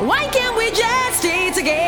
Why can't we just stay together?